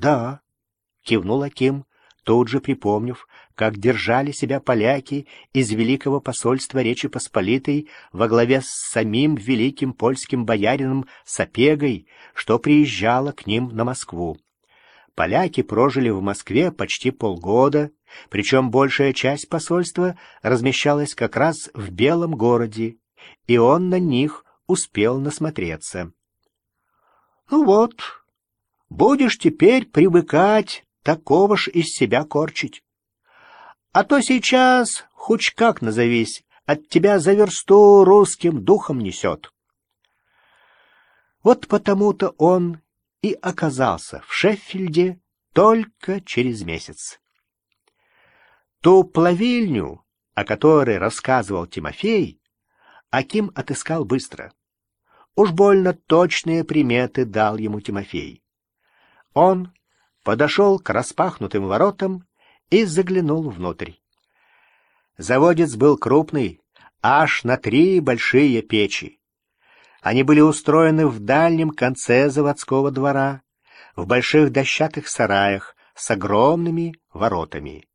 Да, кивнул Аким, тут же припомнив, как держали себя поляки из Великого посольства Речи Посполитой во главе с самим великим польским боярином Сапегой, что приезжало к ним на Москву. Поляки прожили в Москве почти полгода, причем большая часть посольства размещалась как раз в Белом городе, и он на них успел насмотреться. «Ну вот, будешь теперь привыкать такого ж из себя корчить. А то сейчас, хоть как назовись, от тебя за версту русским духом несет. Вот потому-то он и оказался в Шеффильде только через месяц. Ту плавильню, о которой рассказывал Тимофей, Аким отыскал быстро. Уж больно точные приметы дал ему Тимофей. Он подошел к распахнутым воротам и заглянул внутрь. Заводец был крупный, аж на три большие печи. Они были устроены в дальнем конце заводского двора, в больших дощатых сараях с огромными воротами.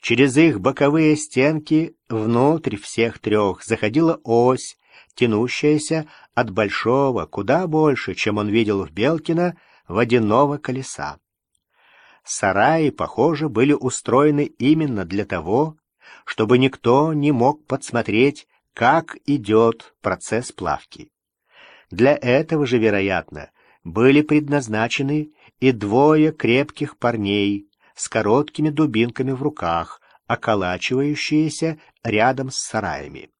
Через их боковые стенки внутрь всех трех заходила ось, тянущаяся от большого, куда больше, чем он видел в Белкино, водяного колеса. Сараи, похоже, были устроены именно для того, чтобы никто не мог подсмотреть, как идет процесс плавки. Для этого же, вероятно, были предназначены и двое крепких парней с короткими дубинками в руках, околачивающиеся рядом с сараями.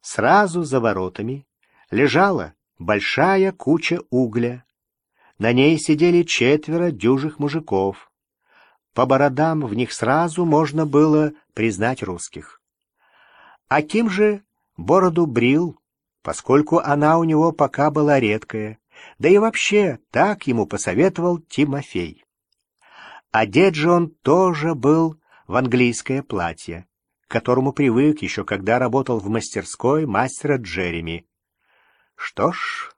Сразу за воротами лежала большая куча угля. На ней сидели четверо дюжих мужиков. По бородам в них сразу можно было признать русских. Аким же бороду брил, поскольку она у него пока была редкая, да и вообще так ему посоветовал Тимофей. Одет же он тоже был в английское платье, к которому привык еще когда работал в мастерской мастера Джереми. Что ж,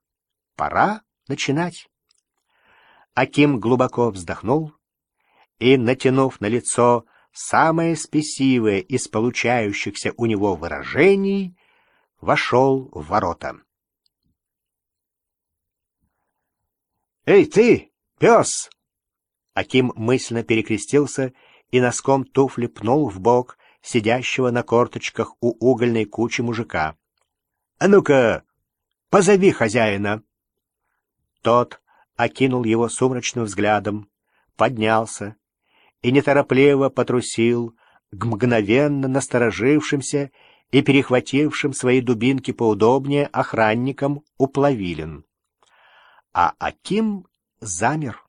пора начинать. Аким глубоко вздохнул и, натянув на лицо самое спесивое из получающихся у него выражений, вошел в ворота. «Эй, ты, пес!» Аким мысленно перекрестился и носком туфли пнул в бок сидящего на корточках у угольной кучи мужика. «А ну-ка, позови хозяина!» Тот окинул его сумрачным взглядом, поднялся и неторопливо потрусил к мгновенно насторожившимся и перехватившим свои дубинки поудобнее охранникам у. А Аким замер,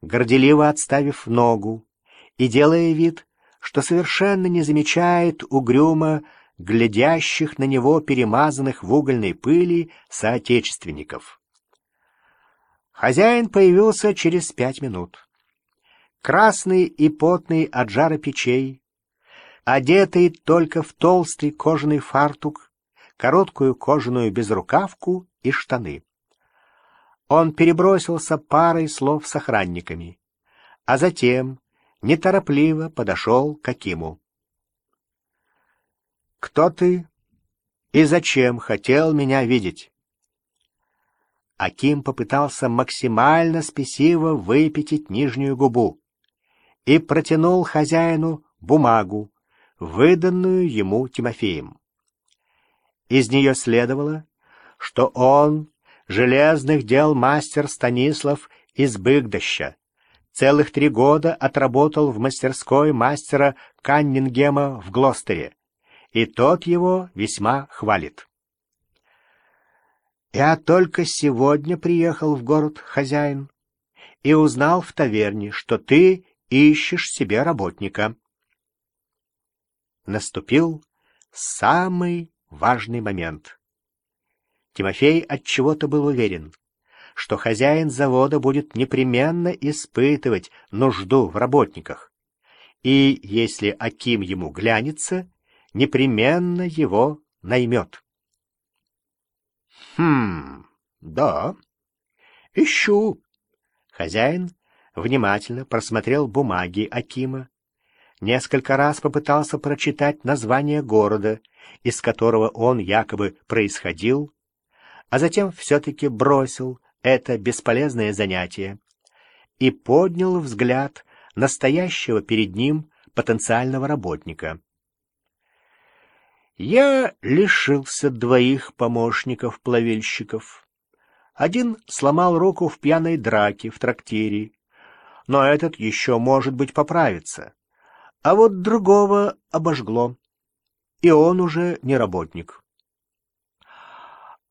горделиво отставив ногу и делая вид, что совершенно не замечает угрюмо глядящих на него перемазанных в угольной пыли соотечественников. Хозяин появился через пять минут. Красный и потный от жара печей, одетый только в толстый кожаный фартук, короткую кожаную безрукавку и штаны. Он перебросился парой слов с охранниками, а затем неторопливо подошел к Акиму. «Кто ты и зачем хотел меня видеть?» Аким попытался максимально спесиво выпятить нижнюю губу и протянул хозяину бумагу, выданную ему Тимофеем. Из нее следовало, что он, железных дел мастер Станислав из Быгдаща, целых три года отработал в мастерской мастера Каннингема в Глостере, и тот его весьма хвалит. Я только сегодня приехал в город, хозяин, и узнал в таверне, что ты ищешь себе работника. Наступил самый важный момент. Тимофей от чего-то был уверен, что хозяин завода будет непременно испытывать нужду в работниках, и, если Аким ему глянется, непременно его наймет. Да, ищу. Хозяин внимательно просмотрел бумаги Акима, несколько раз попытался прочитать название города, из которого он якобы происходил, а затем все-таки бросил это бесполезное занятие и поднял взгляд настоящего перед ним потенциального работника. Я лишился двоих помощников-плавильщиков. Один сломал руку в пьяной драке в трактире, но этот еще, может быть, поправится. А вот другого обожгло, и он уже не работник.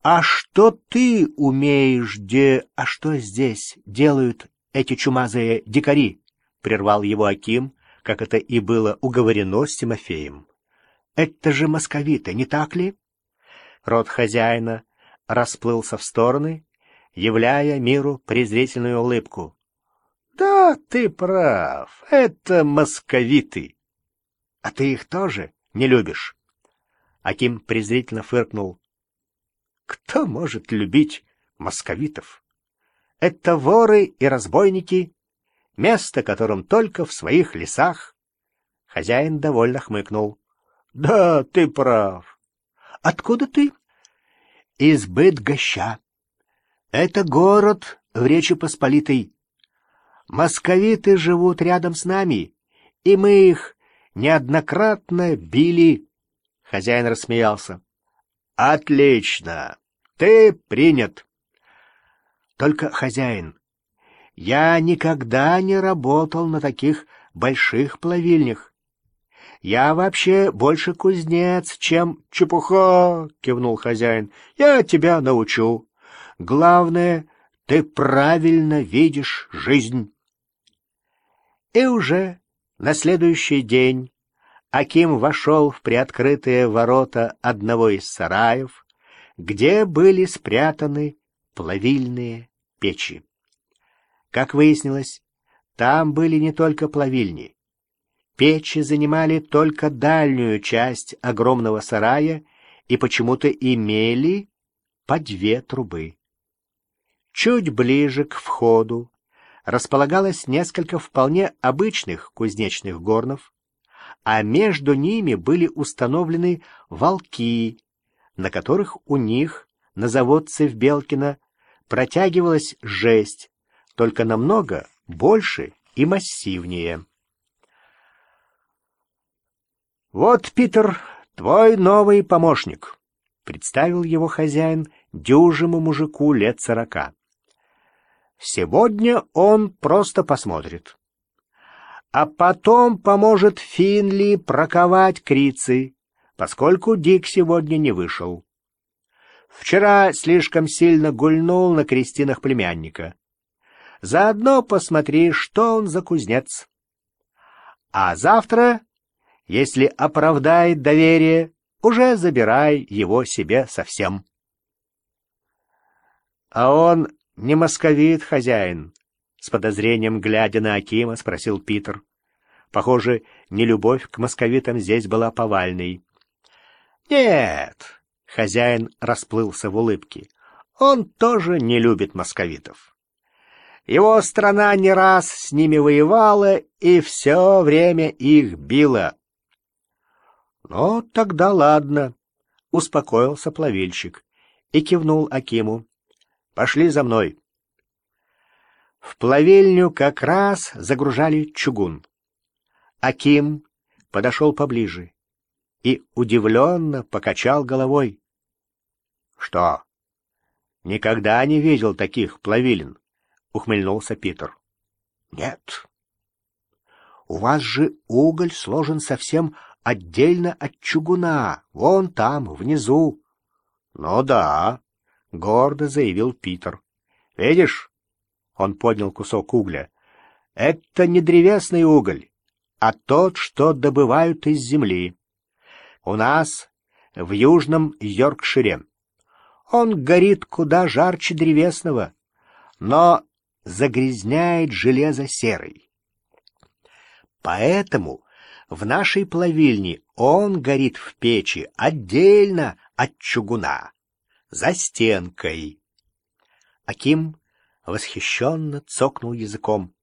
«А что ты умеешь, де... А что здесь делают эти чумазые дикари?» — прервал его Аким, как это и было уговорено с Тимофеем. «Это же московиты, не так ли?» Рот хозяина расплылся в стороны, являя миру презрительную улыбку. «Да, ты прав, это московиты!» «А ты их тоже не любишь?» Аким презрительно фыркнул. «Кто может любить московитов? Это воры и разбойники, место которым только в своих лесах». Хозяин довольно хмыкнул. Да, ты прав. Откуда ты? Из Быдгоща. Это город в Речи Посполитой. Московиты живут рядом с нами, и мы их неоднократно били. Хозяин рассмеялся. Отлично. Ты принят. Только, хозяин, я никогда не работал на таких больших плавильнях. Я вообще больше кузнец, чем чепуха, — кивнул хозяин. Я тебя научу. Главное, ты правильно видишь жизнь. И уже на следующий день Аким вошел в приоткрытые ворота одного из сараев, где были спрятаны плавильные печи. Как выяснилось, там были не только плавильни. Печи занимали только дальнюю часть огромного сарая и почему-то имели по две трубы. Чуть ближе к входу располагалось несколько вполне обычных кузнечных горнов, а между ними были установлены волки, на которых у них, на заводце в Белкино, протягивалась жесть, только намного больше и массивнее. «Вот, Питер, твой новый помощник», — представил его хозяин дюжему мужику лет сорока. «Сегодня он просто посмотрит. А потом поможет Финли проковать крицы, поскольку Дик сегодня не вышел. Вчера слишком сильно гульнул на крестинах племянника. Заодно посмотри, что он за кузнец. А завтра если оправдает доверие, уже забирай его себе совсем. А он не московит, хозяин, с подозрением глядя на Акима, спросил Питер. Похоже, нелюбовь к московитам здесь была повальной. Нет, хозяин расплылся в улыбке. Он тоже не любит московитов. Его страна не раз с ними воевала и все время их била. «Ну, тогда ладно», — успокоился плавильщик и кивнул Акиму. «Пошли за мной». В плавильню как раз загружали чугун. Аким подошел поближе и удивленно покачал головой. — Что? Никогда не видел таких плавилин? — ухмыльнулся Питер. — Нет. У вас же уголь сложен совсем отдельно от чугуна, вон там, внизу. — Ну да, — гордо заявил Питер. — Видишь? Он поднял кусок угля. — Это не древесный уголь, а тот, что добывают из земли. У нас в южном Йоркшире. Он горит куда жарче древесного, но загрязняет железо серой. Поэтому в нашей плавильне он горит в печи отдельно от чугуна, за стенкой. Аким восхищенно цокнул языком.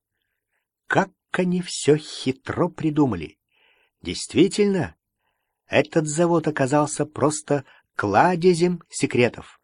как они все хитро придумали. Действительно, этот завод оказался просто кладезем секретов.